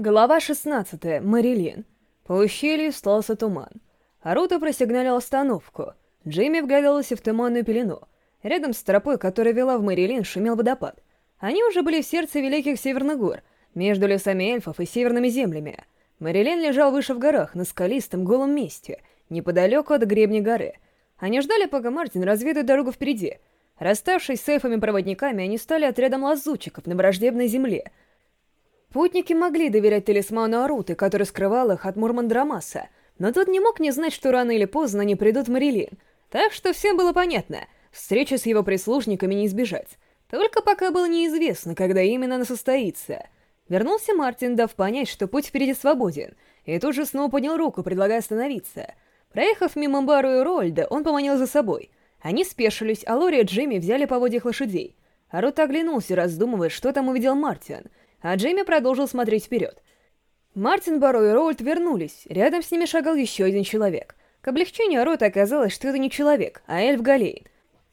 Глава 16. По ущелью слался туман. Арута просигналил остановку. Джимми вглядывался в туманную пелену. Рядом с тропой, которая вела в Марилин, шумел водопад. Они уже были в сердце Великих Северных гор, между лесами эльфов и северными землями. Марилин лежал выше в горах, на скалистом голом месте, неподалеку от гребни горы. Они ждали, пока Мартин разведает дорогу впереди. Расставшись с эльфами-проводниками, они стали отрядом лазутчиков на враждебной земле — Путники могли доверять талисману Аруты, который скрывал их от Мурмандрамаса, но тот не мог не знать, что рано или поздно они придут Марилин. Так что всем было понятно, встречи с его прислужниками не избежать. Только пока было неизвестно, когда именно она состоится. Вернулся Мартин, дав понять, что путь впереди свободен, и тут же снова поднял руку, предлагая остановиться. Проехав мимо Бару и Рольда, он поманил за собой. Они спешились, а Лори и Джимми взяли поводья лошадей. Арута оглянулся, раздумывая, что там увидел Мартин — а Джейми продолжил смотреть вперед. Мартин, Баро и Роульд вернулись. Рядом с ними шагал еще один человек. К облегчению Рота оказалось, что это не человек, а эльф Галейн.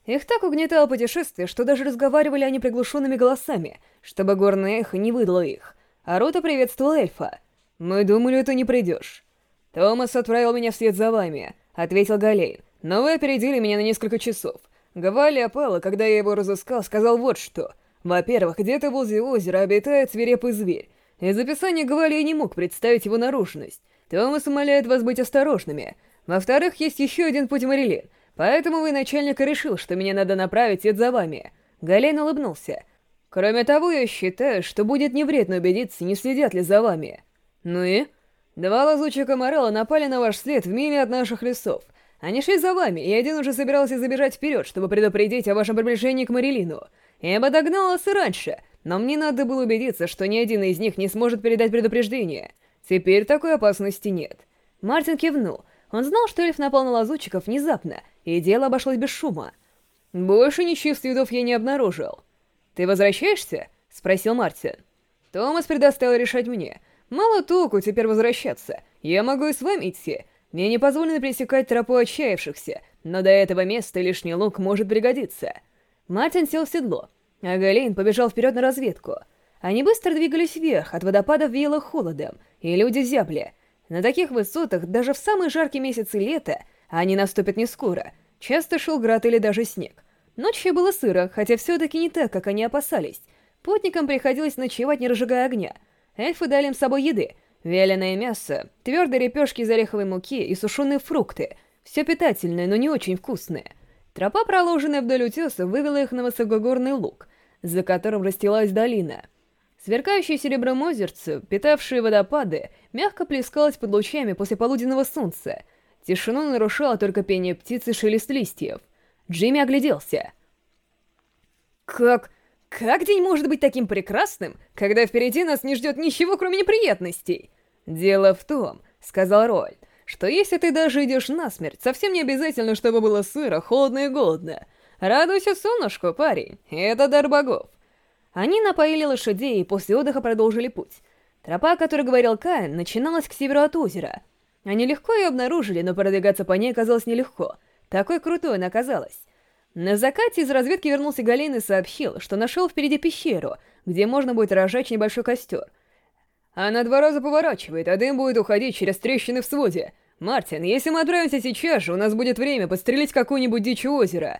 Их так угнетало путешествие, что даже разговаривали они приглушенными голосами, чтобы горное эхо не выдало их. А Рота приветствовал эльфа. «Мы думали, ты не придешь». «Томас отправил меня вслед за вами», — ответил Галейн. «Но вы опередили меня на несколько часов. Гавали опала, когда я его разыскал, сказал вот что — во-первых, где-то возле озера обитает свирепый зверь. Из описания Гвалия не мог представить его наружность. Томас умоляет вас быть осторожными. Во-вторых, есть еще один путь Марилин, поэтому вы начальник решил, что меня надо направить, это за вами. Гален улыбнулся. Кроме того, я считаю, что будет невредно убедиться, не следят ли за вами. Ну и? Два лазучика Морала напали на ваш след в миле от наших лесов. Они шли за вами, и один уже собирался забежать вперед, чтобы предупредить о вашем приближении к Марилину. Я бы догналась и раньше, но мне надо было убедиться, что ни один из них не сможет передать предупреждение. Теперь такой опасности нет. Мартин кивнул. Он знал, что эльф напал на лазутчиков внезапно, и дело обошлось без шума. Больше ничьих следов я не обнаружил. «Ты возвращаешься?» — спросил Мартин. Томас предоставил решать мне. «Мало толку теперь возвращаться. Я могу и с вами идти. Мне не позволено пересекать тропу отчаявшихся, но до этого места лишний лук может пригодиться». Мартин сел в седло. А Галейн побежал вперед на разведку. Они быстро двигались вверх, от водопадов веяло холодом, и люди зябли. На таких высотах даже в самые жаркие месяцы лета они наступят не скоро. Часто шел град или даже снег. Ночью было сыро, хотя все-таки не так, как они опасались. Путникам приходилось ночевать, не разжигая огня. Эльфы дали им с собой еды. Вяленое мясо, твердые репешки из ореховой муки и сушеные фрукты. Все питательное, но не очень вкусное. Тропа, проложенная вдоль утеса, вывела их на высокогорный луг — за которым расстилалась долина. Сверкающее серебром озерце, питавшие водопады, мягко плескалось под лучами после полуденного солнца. Тишину нарушало только пение птиц и шелест листьев. Джимми огляделся. «Как... как день может быть таким прекрасным, когда впереди нас не ждет ничего, кроме неприятностей?» «Дело в том», — сказал Роль, — «что если ты даже идешь насмерть, совсем не обязательно, чтобы было сыро, холодно и голодно». Радуйся солнышку, парень, это дар богов. Они напоили лошадей и после отдыха продолжили путь. Тропа, о которой говорил Каин, начиналась к северу от озера. Они легко ее обнаружили, но продвигаться по ней оказалось нелегко. Такой крутой она оказалась. На закате из разведки вернулся Галин и сообщил, что нашел впереди пещеру, где можно будет разжечь небольшой костер. Она два раза поворачивает, а дым будет уходить через трещины в своде. «Мартин, если мы отправимся сейчас же, у нас будет время подстрелить какую-нибудь дичь у озера».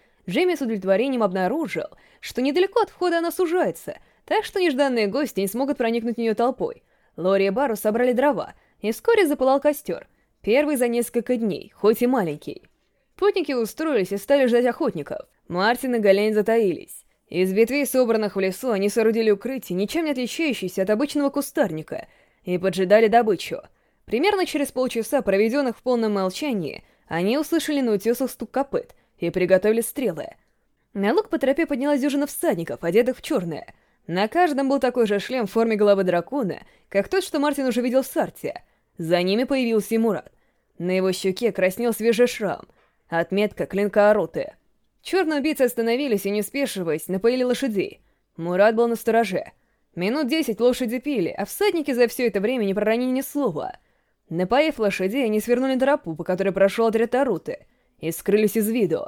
Джейми с удовлетворением обнаружил, что недалеко от входа она сужается, так что нежданные гости не смогут проникнуть в нее толпой. Лори и Бару собрали дрова, и вскоре запылал костер, первый за несколько дней, хоть и маленький. Путники устроились и стали ждать охотников. Мартин и Голень затаились. Из ветвей, собранных в лесу, они соорудили укрытие, ничем не отличающееся от обычного кустарника, и поджидали добычу. Примерно через полчаса, проведенных в полном молчании, они услышали на утесах стук копыт — и приготовили стрелы. На луг по тропе поднялась дюжина всадников, одетых в черное. На каждом был такой же шлем в форме головы дракона, как тот, что Мартин уже видел в Сарте. За ними появился и Мурат. На его щеке краснел свежий шрам, отметка клинка Аруты. Черные убийцы остановились и, не спешиваясь, напоили лошадей. Мурат был на стороже. Минут десять лошади пили, а всадники за все это время не проронили ни слова. Напоив лошадей, они свернули тропу, по которой прошел отряд Аруты — и скрылись из виду.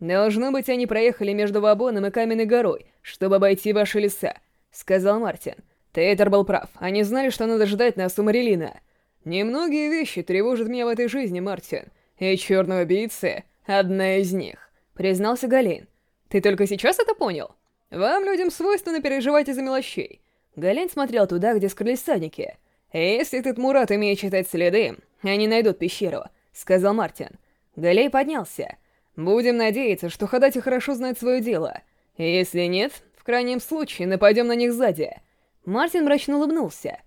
«Должно быть, они проехали между Вабоном и Каменной горой, чтобы обойти ваши леса», — сказал Мартин. Тейтер был прав. Они знали, что надо ждать нас у Марилина. «Немногие вещи тревожат меня в этой жизни, Мартин. И черного убийцы — одна из них», — признался Галин. «Ты только сейчас это понял? Вам, людям, свойственно переживать из-за мелочей». Галин смотрел туда, где скрылись садники. «Если этот Мурат умеет читать следы, они найдут пещеру», — сказал Мартин. Галей поднялся. «Будем надеяться, что Хадати хорошо знает свое дело. Если нет, в крайнем случае нападем на них сзади». Мартин мрачно улыбнулся.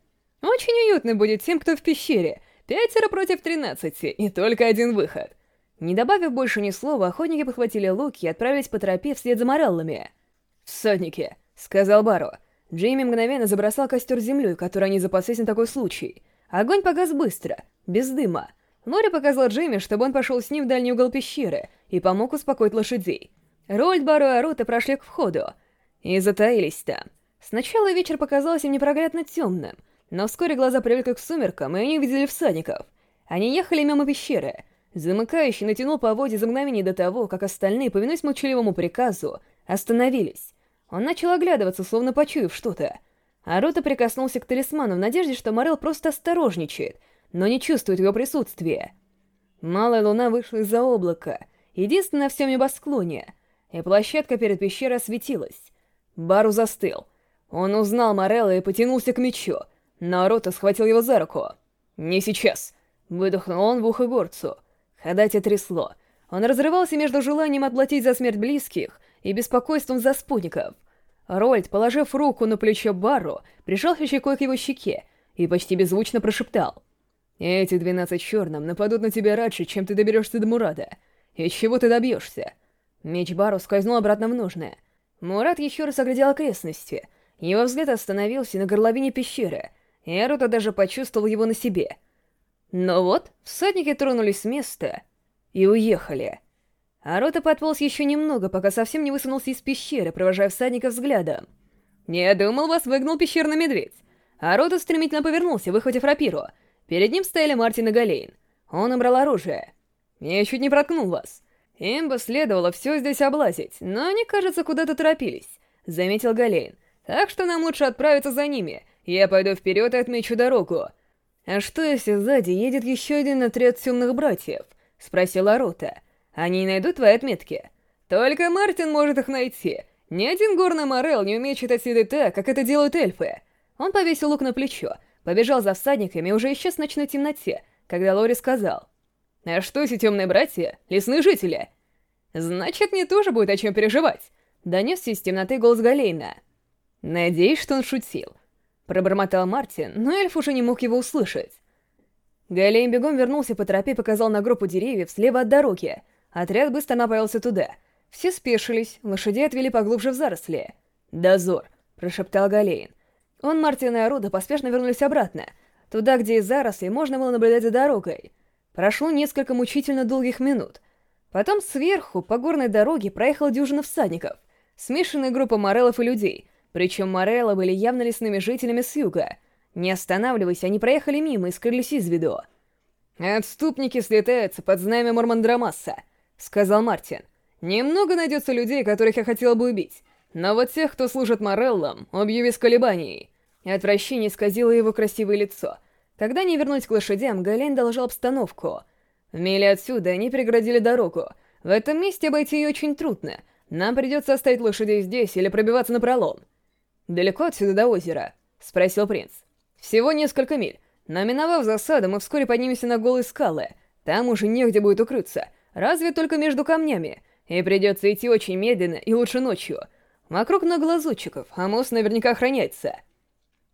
«Очень уютно будет тем, кто в пещере. Пятеро против тринадцати, и только один выход». Не добавив больше ни слова, охотники похватили луки и отправились по тропе вслед за мораллами. «Всадники», — сказал Баро. Джейми мгновенно забросал костер землей, который они запаслись на такой случай. Огонь погас быстро, без дыма. Лори показал Джимми, чтобы он пошел с ним в дальний угол пещеры и помог успокоить лошадей. Рольд, Бару и Арута прошли к входу и затаились там. Сначала вечер показался им непроглядно темным, но вскоре глаза привыкли к сумеркам, и они увидели всадников. Они ехали мимо пещеры. Замыкающий натянул по воде за мгновение до того, как остальные, повинуясь молчаливому приказу, остановились. Он начал оглядываться, словно почуяв что-то. Арута прикоснулся к талисману в надежде, что Морел просто осторожничает — но не чувствует его присутствия. Малая луна вышла из-за облака, единственное в всем небосклоне, и площадка перед пещерой осветилась. Бару застыл. Он узнал Морелла и потянулся к мечу, но Рота схватил его за руку. «Не сейчас!» — выдохнул он в ухо горцу. Хадате трясло. Он разрывался между желанием отплатить за смерть близких и беспокойством за спутников. Рольд, положив руку на плечо Бару, прижал щекой к его щеке и почти беззвучно прошептал — эти двенадцать черным нападут на тебя раньше, чем ты доберешься до Мурада. И чего ты добьешься? Меч Бару скользнул обратно в нужное. Мурат еще раз оглядел окрестности. Его взгляд остановился на горловине пещеры. Эрута даже почувствовал его на себе. Но вот, всадники тронулись с места и уехали. Арота подполз еще немного, пока совсем не высунулся из пещеры, провожая всадника взглядом. «Не думал, вас выгнал пещерный медведь!» Арота стремительно повернулся, выхватив рапиру — Перед ним стояли Мартин и Галейн. Он убрал оружие. «Я чуть не проткнул вас. Им бы следовало все здесь облазить, но они, кажется, куда-то торопились», — заметил Галейн. «Так что нам лучше отправиться за ними. Я пойду вперед и отмечу дорогу». «А что, если сзади едет еще один отряд темных братьев?» — спросила Рута. «Они найдут твои отметки?» «Только Мартин может их найти. Ни один горный морел не умеет читать следы так, как это делают эльфы». Он повесил лук на плечо, — побежал за всадниками и уже исчез в ночной темноте, когда Лори сказал. «А что эти темные братья? Лесные жители?» «Значит, мне тоже будет о чем переживать!» Донесся из темноты голос Галейна. «Надеюсь, что он шутил». Пробормотал Мартин, но эльф уже не мог его услышать. Галейн бегом вернулся по тропе и показал на группу деревьев слева от дороги. Отряд быстро направился туда. Все спешились, лошадей отвели поглубже в заросли. «Дозор!» — прошептал Галейн. Он Мартина и Руда поспешно вернулись обратно, туда, где из зарослей можно было наблюдать за дорогой. Прошло несколько мучительно долгих минут. Потом сверху по горной дороге проехала дюжина всадников, смешанная группа морелов и людей, причем морелы были явно лесными жителями с юга. Не останавливаясь, они проехали мимо и скрылись из виду. «Отступники слетаются под знамя Мормандрамаса», — сказал Мартин. «Немного найдется людей, которых я хотел бы убить, но вот тех, кто служит Мореллам, убью без колебаний. И Отвращение исказило его красивое лицо. Когда они вернулись к лошадям, Галейн доложил обстановку. В миле отсюда они преградили дорогу. В этом месте обойти ее очень трудно. Нам придется оставить лошадей здесь или пробиваться на пролом. «Далеко отсюда до озера?» — спросил принц. «Всего несколько миль. Но миновав засаду, мы вскоре поднимемся на голые скалы. Там уже негде будет укрыться. Разве только между камнями. И придется идти очень медленно и лучше ночью. Вокруг много лазутчиков, а мост наверняка охраняется».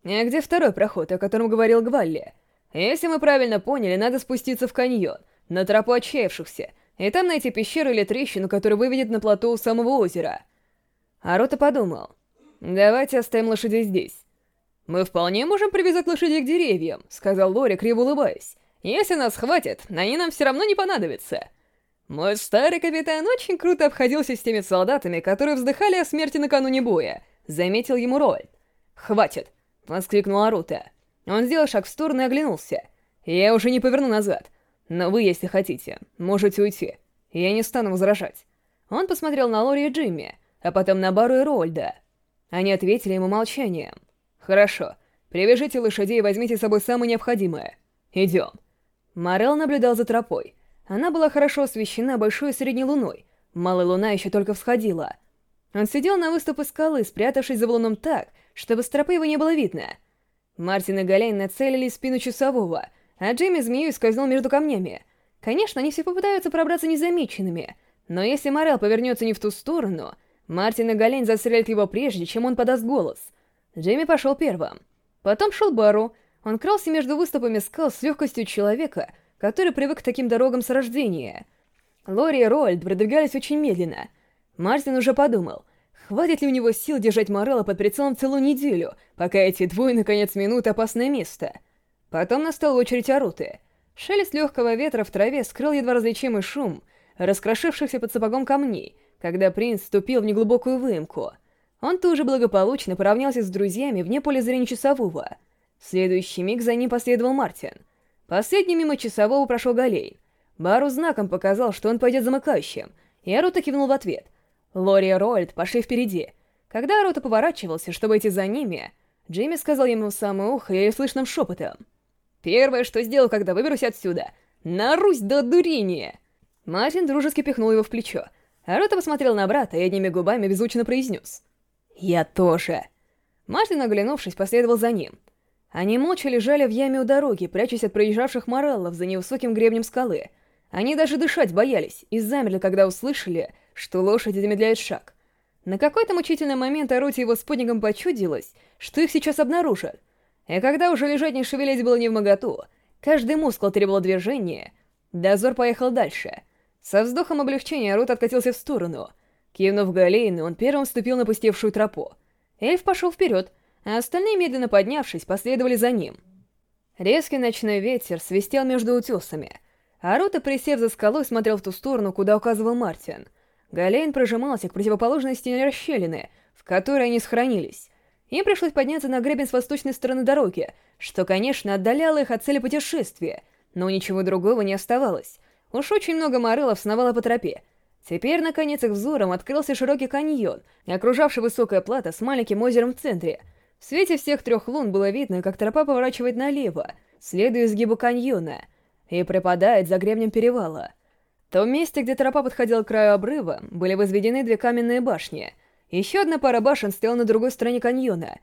А «Где второй проход, о котором говорил Гвалли? Если мы правильно поняли, надо спуститься в каньон, на тропу отчаявшихся, и там найти пещеру или трещину, которая выведет на плато у самого озера». Арута подумал. «Давайте оставим лошадей здесь». «Мы вполне можем привязать лошадей к деревьям», — сказал Лори, криво улыбаясь. «Если нас хватит, они нам все равно не понадобятся». Мой старый капитан очень круто обходился с теми солдатами, которые вздыхали о смерти накануне боя, — заметил ему Роль. «Хватит. воскликнул Арута. Он сделал шаг в сторону и оглянулся. «Я уже не поверну назад. Но вы, если хотите, можете уйти. Я не стану возражать». Он посмотрел на Лори и Джимми, а потом на Бару и Рольда. Они ответили ему молчанием. «Хорошо. Привяжите лошадей чтобы с его не было видно. Мартин и Галейн нацелили спину часового, а Джейми змею скользнул между камнями. Конечно, они все попытаются пробраться незамеченными, но если Морел повернется не в ту сторону, Мартин и Галейн застрелят его прежде, чем он подаст голос. Джейми пошел первым. Потом шел Бару. Он крался между выступами скал с легкостью человека, который привык к таким дорогам с рождения. Лори и Рольд продвигались очень медленно. Мартин уже подумал, Хватит ли у него сил держать Морелла под прицелом целую неделю, пока эти двое наконец минут опасное место? Потом настала очередь Аруты. Шелест легкого ветра в траве скрыл едва различимый шум, раскрошившихся под сапогом камней, когда принц вступил в неглубокую выемку. Он тоже благополучно поравнялся с друзьями вне поля зрения часового. В следующий миг за ним последовал Мартин. Последний мимо часового прошел Галей. Бару знаком показал, что он пойдет замыкающим, и Арута кивнул в ответ — Лори Рольд пошли впереди. Когда Рота поворачивался, чтобы идти за ними, Джимми сказал ему в самое ухо и слышным шепотом. «Первое, что сделаю, когда выберусь отсюда, нарусь до дурения!» Мартин дружески пихнул его в плечо. А Рота посмотрел на брата и одними губами беззвучно произнес. «Я тоже!» Мартин, оглянувшись, последовал за ним. Они молча лежали в яме у дороги, прячась от проезжавших мораллов за невысоким гребнем скалы. Они даже дышать боялись и замерли, когда услышали, что лошади замедляют шаг. На какой-то мучительный момент орудие его спутником почудилось, что их сейчас обнаружат. И когда уже лежать не шевелить было не в моготу, каждый мускул требовал движения, дозор поехал дальше. Со вздохом облегчения Арут откатился в сторону. Кивнув Галейну, он первым вступил на пустевшую тропу. Эльф пошел вперед, а остальные, медленно поднявшись, последовали за ним. Резкий ночной ветер свистел между утесами, а Рута, присев за скалой, смотрел в ту сторону, куда указывал Мартин — Галейн прижимался к противоположной стене расщелины, в которой они схоронились. Им пришлось подняться на гребень с восточной стороны дороги, что, конечно, отдаляло их от цели путешествия, но ничего другого не оставалось. Уж очень много морелов сновало по тропе. Теперь, наконец, их взором открылся широкий каньон, окружавший высокая плата с маленьким озером в центре. В свете всех трех лун было видно, как тропа поворачивает налево, следуя изгибу каньона, и пропадает за гребнем перевала — В том месте, где тропа подходила к краю обрыва, были возведены две каменные башни. Еще одна пара башен стояла на другой стороне каньона.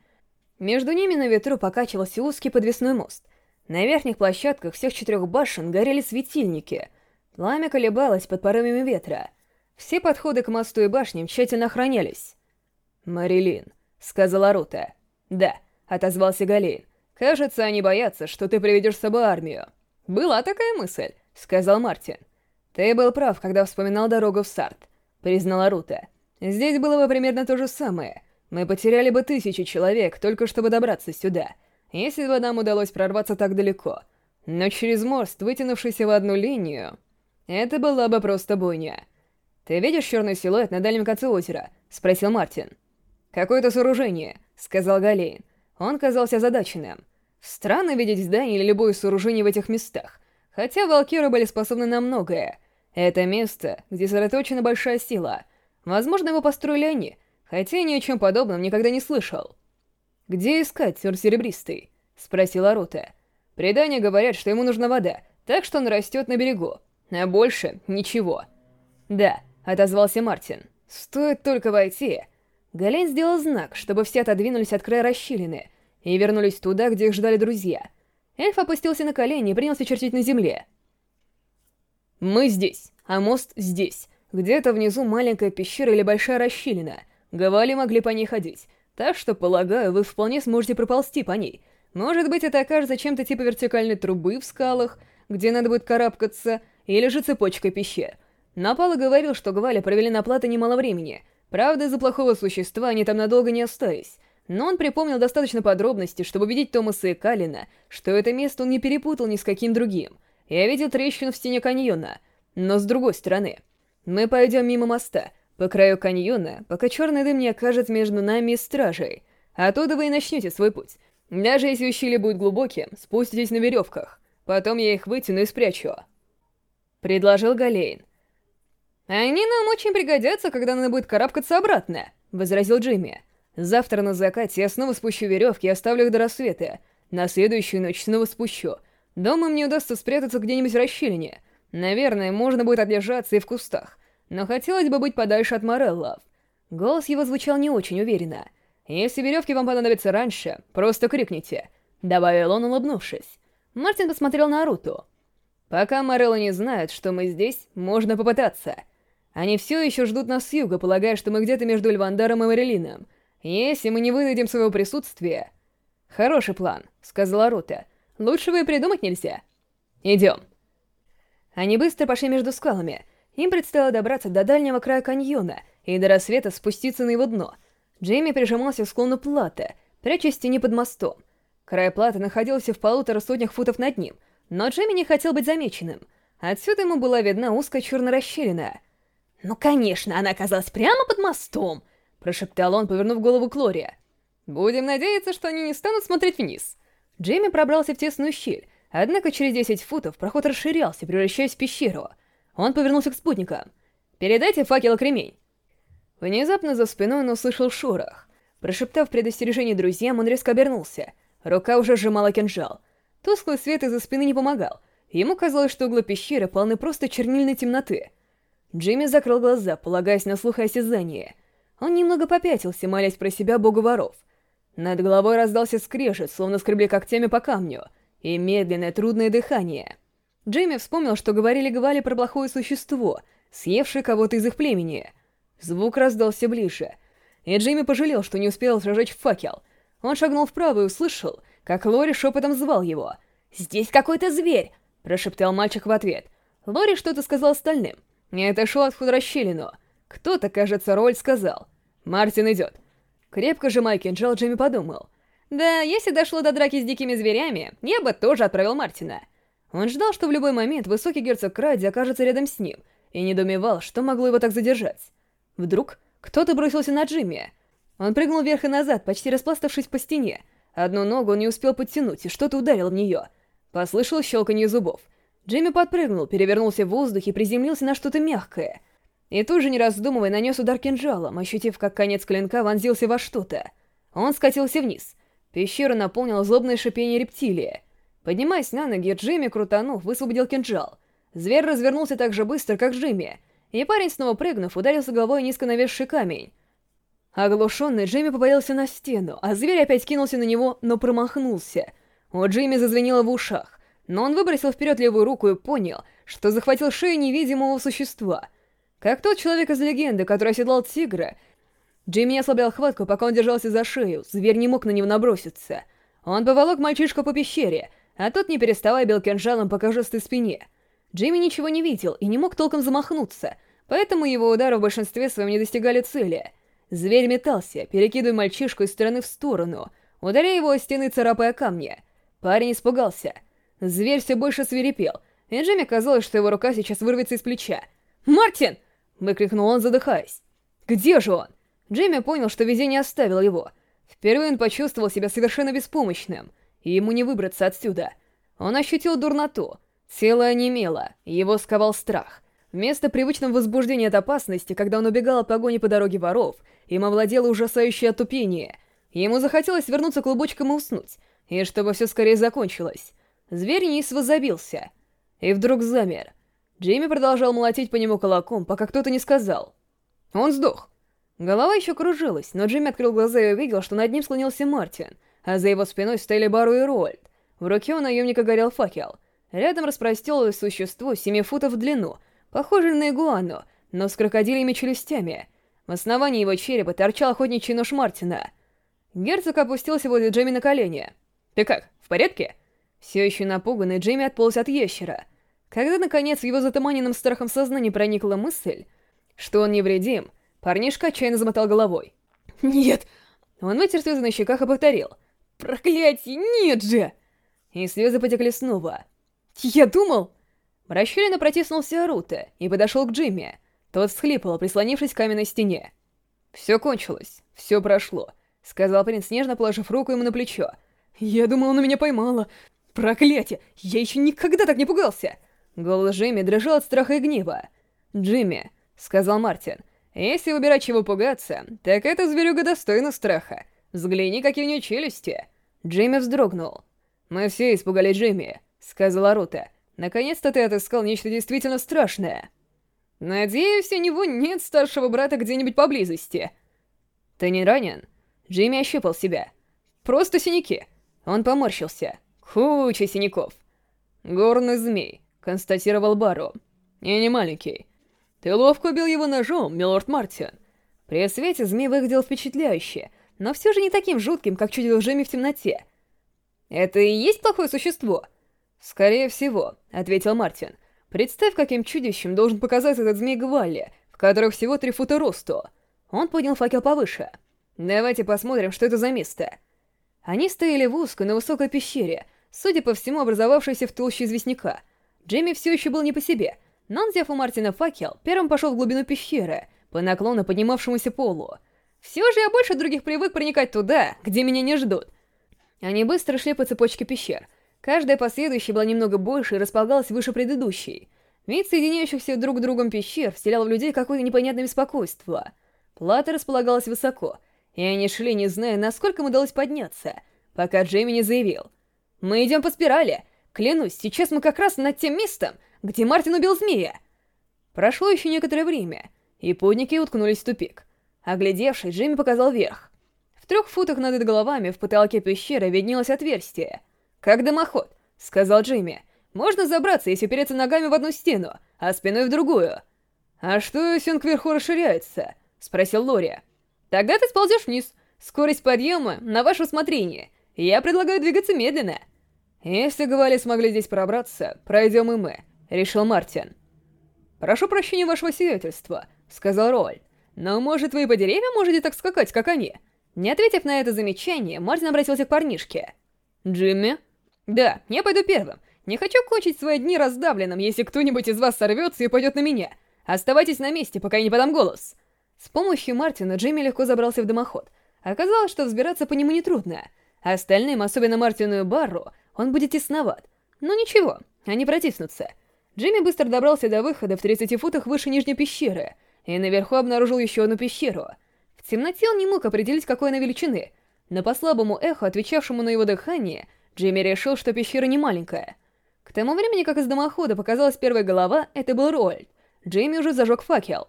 Между ними на ветру покачивался узкий подвесной мост. На верхних площадках всех четырех башен горели светильники — Пламя колебалось под порывами ветра. Все подходы к мосту и башням тщательно охранялись. «Марилин», — сказала Рута. «Да», — отозвался Галейн. «Кажется, они боятся, что ты приведешь с собой Ты был прав, когда вспоминал дорогу в Сарт», — признала Рута. «Здесь было бы примерно то же самое. Мы потеряли бы тысячи человек, только чтобы добраться сюда, если бы нам удалось прорваться так далеко. Но через мост, вытянувшийся в одну линию, это была бы просто бойня». «Ты видишь черный силуэт на дальнем конце озера?» — спросил Мартин. «Какое-то сооружение», — сказал Галейн. Он казался задаченным. «Странно видеть здание или любое сооружение в этих местах, хотя волкиры были способны на многое». Это место, где сосредоточена большая сила. Возможно, его построили они, хотя я ни о чем подобном никогда не слышал. «Где искать сыр серебристый?» — спросила Рута. «Предания говорят, что ему нужна вода, так что он растет на берегу. А больше ничего». «Да», — отозвался Мартин. «Стоит только войти». Гален сделал знак, чтобы все отодвинулись от края расщелины и вернулись туда, где их ждали друзья. Эльф опустился на колени и принялся чертить на земле. «Мы здесь, а мост здесь. Где-то внизу маленькая пещера или большая расщелина. Гавали могли по ней ходить, так что, полагаю, вы вполне сможете проползти по ней. Может быть, это окажется чем-то типа вертикальной трубы в скалах, где надо будет карабкаться, или же цепочкой пещер. Напало говорил, что Гвали провели на плато немало времени. Правда, Я видел трещину в стене каньона, но с другой стороны. Мы пойдем мимо моста, по краю каньона, пока черный дым не окажет между нами и стражей. Оттуда вы и начнете свой путь. Даже если ущелье будет глубоким, спуститесь на веревках. Потом я их вытяну и спрячу. Предложил Галейн. «Они нам очень пригодятся, когда надо будет карабкаться обратно», — возразил Джимми. «Завтра на закате я снова спущу веревки и оставлю их до рассвета. На следующую ночь снова спущу. Дома мне удастся спрятаться где-нибудь в расщелине. Наверное, можно будет отлежаться и в кустах. Но хотелось бы быть подальше от Мореллов. Голос его звучал не очень уверенно. «Если веревки вам понадобятся раньше, просто крикните», — добавил он, улыбнувшись. Мартин посмотрел на Аруту. «Пока Мореллы не знают, что мы здесь, можно попытаться. Они все еще ждут нас с юга, полагая, что мы где-то между Львандаром и Марилином. Если мы не вынайдем своего присутствия...» «Хороший план», — сказала Арута. «Арута». и придумать нельзя. Идем. Они быстро пошли между скалами. Им предстояло добраться до дальнего края каньона и до рассвета спуститься на его дно. Джейми прижимался к склону плата, прячась в тени под мостом. Джейми пробрался в тесную щель, однако через 10 футов проход расширялся, превращаясь в пещеру. Он повернулся к спутникам. «Передайте факел кремень!» Внезапно за спиной он услышал шорох. Прошептав предостережение друзьям, он резко обернулся. Рука уже сжимала кинжал. Тусклый свет из-за спины не помогал. Ему казалось, что углы пещеры полны просто чернильной темноты. Джимми закрыл глаза, полагаясь на слух и осязание. Он немного попятился, молясь про себя богу воров. Над головой раздался скрежет, словно скребли когтями по камню, и медленное трудное дыхание. Джейми вспомнил, что говорили-говорили про плохое существо, съевшее кого-то из их племени. Звук раздался ближе, и Джейми пожалел, что не успел сжечь факел. Он шагнул вправо и услышал, как Лори шепотом звал его. «Здесь какой-то зверь!» – прошептал мальчик в ответ. Лори что-то сказал остальным, это шел от входа Кто-то, кажется, Роль сказал. «Мартин идет. Крепко сжимая кинжал, Джимми подумал. Да, если дошло до драки с дикими зверями, я бы тоже отправил Мартина. Он ждал, что в любой момент высокий герцог Кради окажется рядом с ним, и недоумевал, что могло его так задержать. Вдруг кто-то бросился на Джимми. Он прыгнул вверх и назад, почти распластавшись по стене. Одну ногу он не успел подтянуть, и что-то ударило в нее. Послышал щелканье зубов. Джимми подпрыгнул, перевернулся в воздухе и приземлился на что-то мягкое — И тут же, не раздумывая, нанес удар кинжалом, ощутив, как конец клинка вонзился во что-то. Он скатился вниз. Пещеру наполнило злобное шипение рептилии. Поднимаясь на ноги, Джимми, крутанув, высвободил кинжал. Зверь развернулся так же быстро, как Джимми, и парень, снова прыгнув, ударился головой низко навесший камень. Оглушенный, Джимми повалился на стену, а зверь опять кинулся на него, но промахнулся. У Джимми зазвенело в ушах но он выбросил вперед левую руку и понял, Как тот человек из легенды, который оседлал тигра, Джимми ослаблял хватку, пока он держался за шею, зверь не мог на него наброситься. Он поволок мальчишку по пещере, а тот, не переставая, бил кинжалом по кожистой спине. Джимми ничего не видел и не мог толком замахнуться, поэтому его удары в большинстве своем не достигали цели. Зверь метался, перекидывая мальчишку из стороны в сторону, ударяя его о стены, царапая камни. Парень испугался. Зверь все больше свирепел, и Джимми казалось, что его рука сейчас вырвется из плеча. «Мартин!» выкрикнул он, задыхаясь. «Где же он?» Джейми понял, что везение оставило его. Впервые он почувствовал себя совершенно беспомощным, и ему не выбраться отсюда. Он ощутил дурноту, тело онемело, его сковал страх. Вместо привычного возбуждения от опасности, когда он убегал от погони по дороге воров, им овладело ужасающее отупение. Ему захотелось вернуться клубочком и уснуть, и чтобы все скорее закончилось. Зверь неизвозобился. И вдруг замер — Джимми продолжал молотить по нему кулаком, пока кто-то не сказал. Он сдох. Голова еще кружилась, но Джимми открыл глаза и увидел, что над ним склонился Мартин, а за его спиной стояли Бару и Рольд. В руке у наемника горел факел. Рядом распростелось существо семи футов в длину, похожее на игуану, но с крокодильями челюстями. В основании его черепа торчал охотничий нож Мартина. Герцог опустился возле Джимми на колени. «Ты как, в порядке?» Все еще напуганный Джимми отполз от ящера — Когда, наконец, в его затуманенном страхом сознании проникла мысль, что он невредим, парнишка отчаянно Голос Джимми дрожал от страха и гнева. «Джимми», — сказал Мартин, — «если убирать чего пугаться, так эта зверюга достойна страха. Взгляни, какие у нее челюсти». Джимми вздрогнул. «Мы все испугали Джимми», — сказала Рута. «Наконец-то ты отыскал нечто действительно страшное». «Надеюсь, у него нет старшего брата где-нибудь поблизости». «Ты не ранен?» Джимми ощупал себя. «Просто синяки». Он поморщился. «Куча синяков». «Горный змей», констатировал Баро. «И не маленький. Ты ловко убил его ножом, милорд Мартин». При свете змей выглядел впечатляюще, но все же не таким жутким, как чудил Джимми в темноте. «Это и есть плохое существо?» «Скорее всего», — ответил Мартин. «Представь, каким чудищем должен показаться этот змей Гвалли, в которых всего три фута росту». Он поднял факел повыше. «Давайте посмотрим, что это за место». Они стояли в узкой, но высокой пещере, судя по всему, образовавшейся в толще известняка — Джейми все еще был не по себе. Нан, взяв у Мартина факел, первым пошел в глубину пещеры, по наклону поднимавшемуся полу. Все же я больше других привык проникать туда, где меня не ждут. Они быстро шли по цепочке пещер. Каждая последующая была немного больше и располагалась выше предыдущей. Вид соединяющихся друг с другом пещер вселял в людей какое-то непонятное беспокойство. Плата располагалась высоко, и они шли, не зная, насколько им удалось подняться, пока Джейми не заявил. «Мы идем по спирали!» Клянусь, сейчас мы как раз над тем местом, где Мартин убил змея. Прошло еще некоторое время, и подники уткнулись в тупик. Оглядевшись, Джимми показал вверх. В трех футах над их головами в потолке пещеры виднелось отверстие. «Как дымоход», — сказал Джимми. «Можно забраться, если упереться ногами в одну стену, а спиной в другую». «А что, если он кверху расширяется?» — спросил Лори. «Тогда ты сползешь вниз. Скорость подъема на ваше усмотрение. Я предлагаю двигаться медленно». Если Гавалис смогли здесь пробраться, пройдем и мы», — решил Мартин. «Прошу прощения вашего сиятельства», — сказал Роль. «Но, может, вы по деревьям можете так скакать, как они?» Не ответив на это замечание, Мартин обратился к парнишке. «Джимми?» «Да, я пойду первым. Не хочу кончить свои дни раздавленным, если кто-нибудь из вас сорвется и пойдет на меня. Оставайтесь на месте, пока я не подам голос». С помощью Мартина Джимми легко забрался в дымоход. Оказалось, что взбираться по нему нетрудно. Остальным, особенно Мартину и Барру, он будет тесноват, но ничего, они протиснутся. Джимми быстро добрался до выхода в 30 футах выше нижней пещеры и наверху обнаружил еще одну пещеру. В темноте он не мог определить, какой она величины, но по слабому эху, отвечавшему на его дыхание, Джимми решил, что пещера не маленькая. К тому времени, как из дымохода показалась первая голова, это был Рольд. Джимми уже зажег факел.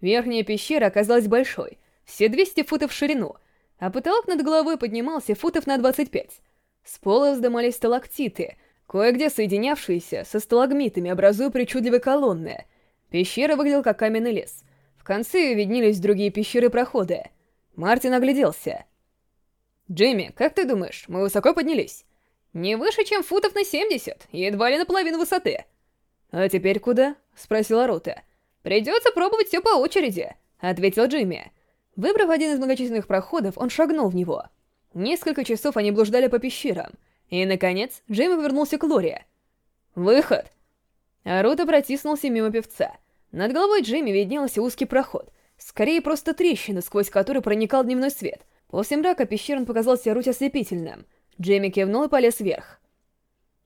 Верхняя пещера оказалась большой, все 200 футов в ширину, а потолок над головой поднимался футов на 25. С пола вздымались сталактиты. Кое-где, соединявшиеся со сталагмитами, образуя причудливые колонны. Пещера выглядела как каменный лес. В конце ее виднелись другие пещеры проходы. Мартин огляделся. «Джимми, как ты думаешь, мы высоко поднялись?» «Не выше, чем футов на 70, едва ли наполовину высоты». «А теперь куда?» — спросила Рута. «Придется пробовать все по очереди», — ответил Джимми. Выбрав один из многочисленных проходов, он шагнул в него — Несколько часов они блуждали по пещерам, и, наконец, Джейми вернулся к Лори: «Выход!» Арута протиснулся мимо певца. Над головой Джейми виднелся узкий проход, скорее просто трещина, сквозь которую проникал дневной свет. После мрака пещер он показался Аруте ослепительным. Джейми кивнул и полез вверх.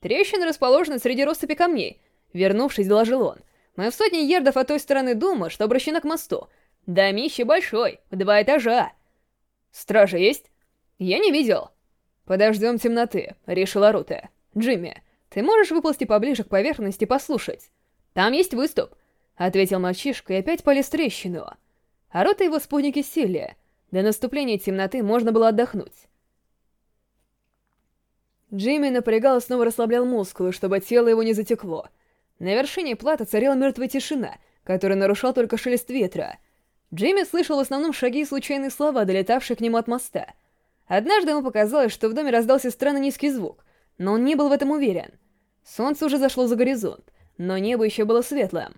«Трещина расположена среди россыпи камней», — вернувшись, доложил он. «Мы в сотне ярдов от той стороны дома, что обращена к мосту. Домище большой, в два этажа». «Стража есть?» Я не видел. Подождем темноты, решила Рута. Джимми, ты можешь выползти поближе к поверхности и послушать? Там есть выступ, ответил мальчишка и опять полез трещину. А Рута и его спутники сели. До наступления темноты можно было отдохнуть. Джимми напрягал и снова расслаблял мускулы, чтобы тело его не затекло. На вершине плата царила мертвая тишина, которая нарушала только шелест ветра. Джимми слышал в основном шаги и случайные слова, долетавшие к нему от моста — Однажды ему показалось, что в доме раздался странно низкий звук, но он не был в этом уверен. Солнце уже зашло за горизонт, но небо еще было светлым.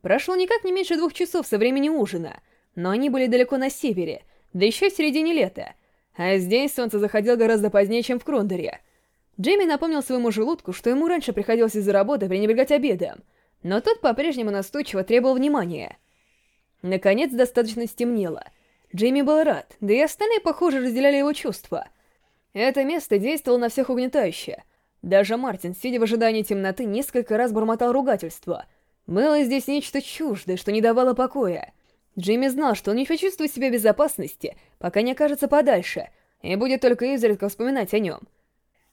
Прошло никак не меньше двух часов со времени ужина, но они были далеко на севере, да еще в середине лета, а здесь солнце заходило гораздо позднее, чем в Крондере. Джейми напомнил своему желудку, что ему раньше приходилось из-за работы пренебрегать обедом, но тот по-прежнему настойчиво требовал внимания. Наконец достаточно стемнело — Джимми был рад, да и остальные, похоже, разделяли его чувства. Это место действовало на всех угнетающе. Даже Мартин, сидя в ожидании темноты, несколько раз бормотал ругательство. Было здесь нечто чуждое, что не давало покоя. Джимми знал, что он не почувствует себя в безопасности, пока не окажется подальше, и будет только изредка вспоминать о нем.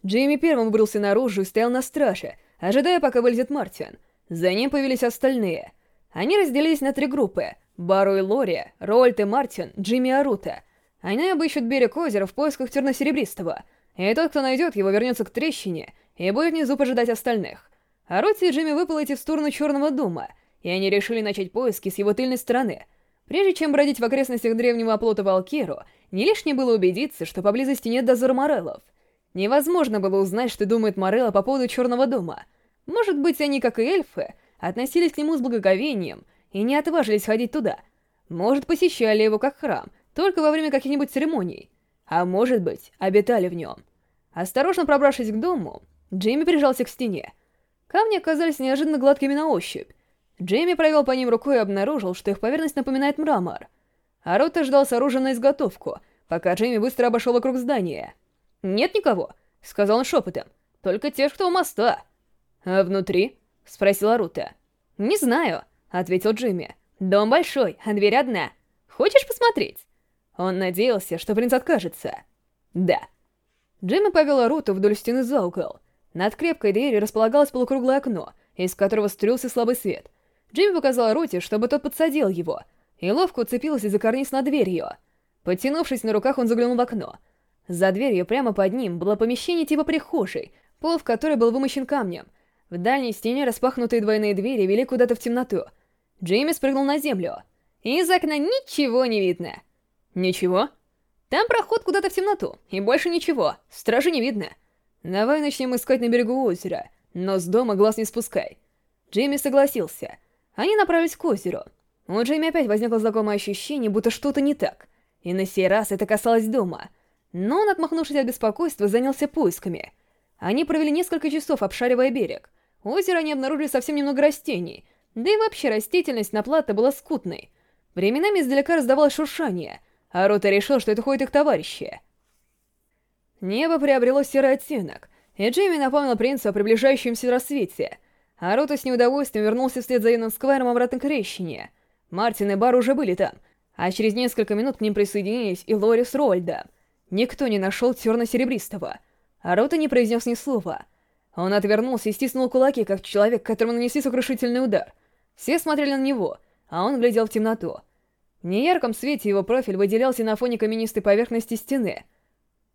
Джимми первым выбрался наружу и стоял на страже, ожидая, пока вылезет Мартин. За ним появились остальные. Они разделились на три группы — Барой Лори, Рольт и Мартин, Джимми Арута. Они обыщут берег озера в поисках Терносеребристого, и тот, кто найдет его, вернется к трещине и будет внизу поджидать остальных. Аруте и Джимми выпало идти в сторону Черного дома, и они решили начать поиски с его тыльной стороны. Прежде чем бродить в окрестностях древнего оплота Валкиру, не лишне было убедиться, что поблизости нет дозор Мореллов. Невозможно было узнать, что думает Морелла по поводу Черного дома. Может быть, они, как и эльфы, относились к нему с благоговением — и не отважились ходить туда. Может, посещали его как храм, только во время каких-нибудь церемоний. А может быть, обитали в нем. Осторожно пробравшись к дому, Джейми прижался к стене. Камни оказались неожиданно гладкими на ощупь. Джейми провел по ним рукой и обнаружил, что их поверхность напоминает мрамор. Арота ждал с оружием на изготовку, пока Джейми быстро обошел вокруг здания. «Нет никого», — сказал он шепотом. «Только те, кто у моста». «А внутри?» — спросил Арута. «Не знаю ответил Джимми. «Дом большой, а дверь одна. Хочешь посмотреть?» Он надеялся, что принц откажется. «Да». Джимми повел Руту вдоль стены за угол. Над крепкой дверью располагалось полукруглое окно, из которого стрелся слабый свет. Джимми показал Руте, чтобы тот подсадил его, и ловко уцепился за карниз над дверью. Подтянувшись на руках, он заглянул в окно. За дверью прямо под ним было помещение типа прихожей, пол в которой был вымощен камнем. В дальней стене распахнутые двойные двери вели куда-то в темноту — Джеймис прыгнул на землю. Из окна ничего не видно. Ничего? Там проход куда-то в темноту, и больше ничего. Стражи не видно. Давай начнем искать на берегу озера, но с дома глаз не спускай. Джейми согласился. Они направились к озеру. У Джейми опять возникло знакомое ощущение, будто что-то не так. И на сей раз это касалось дома. Но он, отмахнувшись от беспокойства, занялся поисками. Они провели несколько часов, обшаривая берег. Озеро они обнаружили совсем немного растений — да и вообще растительность на плато была скутной. Временами издалека раздавалось шуршание, а Рота решил, что это ходит их товарищи. Небо приобрело серый оттенок, и Джейми напомнил принцу о приближающемся рассвете. А Рота с неудовольствием вернулся вслед за Юном Сквайром обратно к Рещине. Мартин и Бар уже были там, а через несколько минут к ним присоединились и Лорис Рольда. Никто не нашел терно-серебристого. А Рота не произнес ни слова — он отвернулся и стиснул кулаки, как человек, которому нанесли сокрушительный удар. Все смотрели на него, а он глядел в темноту. В неярком свете его профиль выделялся на фоне каменистой поверхности стены.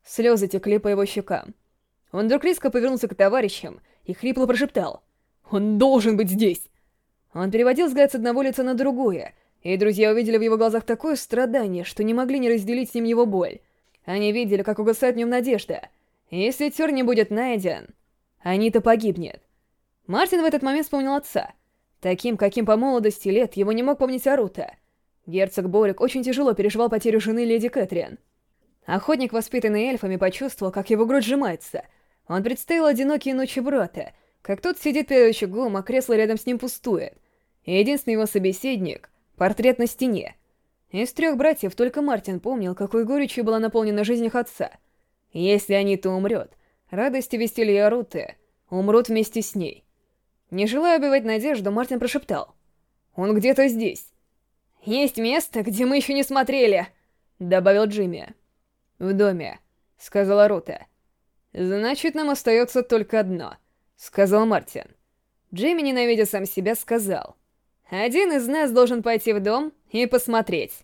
Слезы текли по его щекам. Он вдруг резко повернулся к товарищам и хрипло прошептал. «Он должен быть здесь!» Он переводил взгляд с одного лица на другое, и друзья увидели в его глазах такое страдание, что не могли не разделить с ним его боль. Они видели, как угасает в нем надежда. Если Тёр не будет найден, Анита погибнет. Мартин в этот момент вспомнил отца — Таким, каким по молодости лет, его не мог помнить Арута. Герцог Борик очень тяжело переживал потерю жены леди Кэтрин. Охотник, воспитанный эльфами, почувствовал, как его грудь сжимается. Он представил одинокие ночи брата, как тот сидит перед очагом, а кресло рядом с ним пустует. И единственный его собеседник — портрет на стене. Из трех братьев только Мартин помнил, какой горечью была наполнена жизнь их отца. Если они-то умрет, радости вестили Аруты умрут вместе с ней. Не желаю убивать надежду, Мартин прошептал. «Он где-то здесь». «Есть место, где мы еще не смотрели», — добавил Джимми. «В доме», — сказала Рута. «Значит, нам остается только одно», — сказал Мартин. Джимми, ненавидя сам себя, сказал. «Один из нас должен пойти в дом и посмотреть».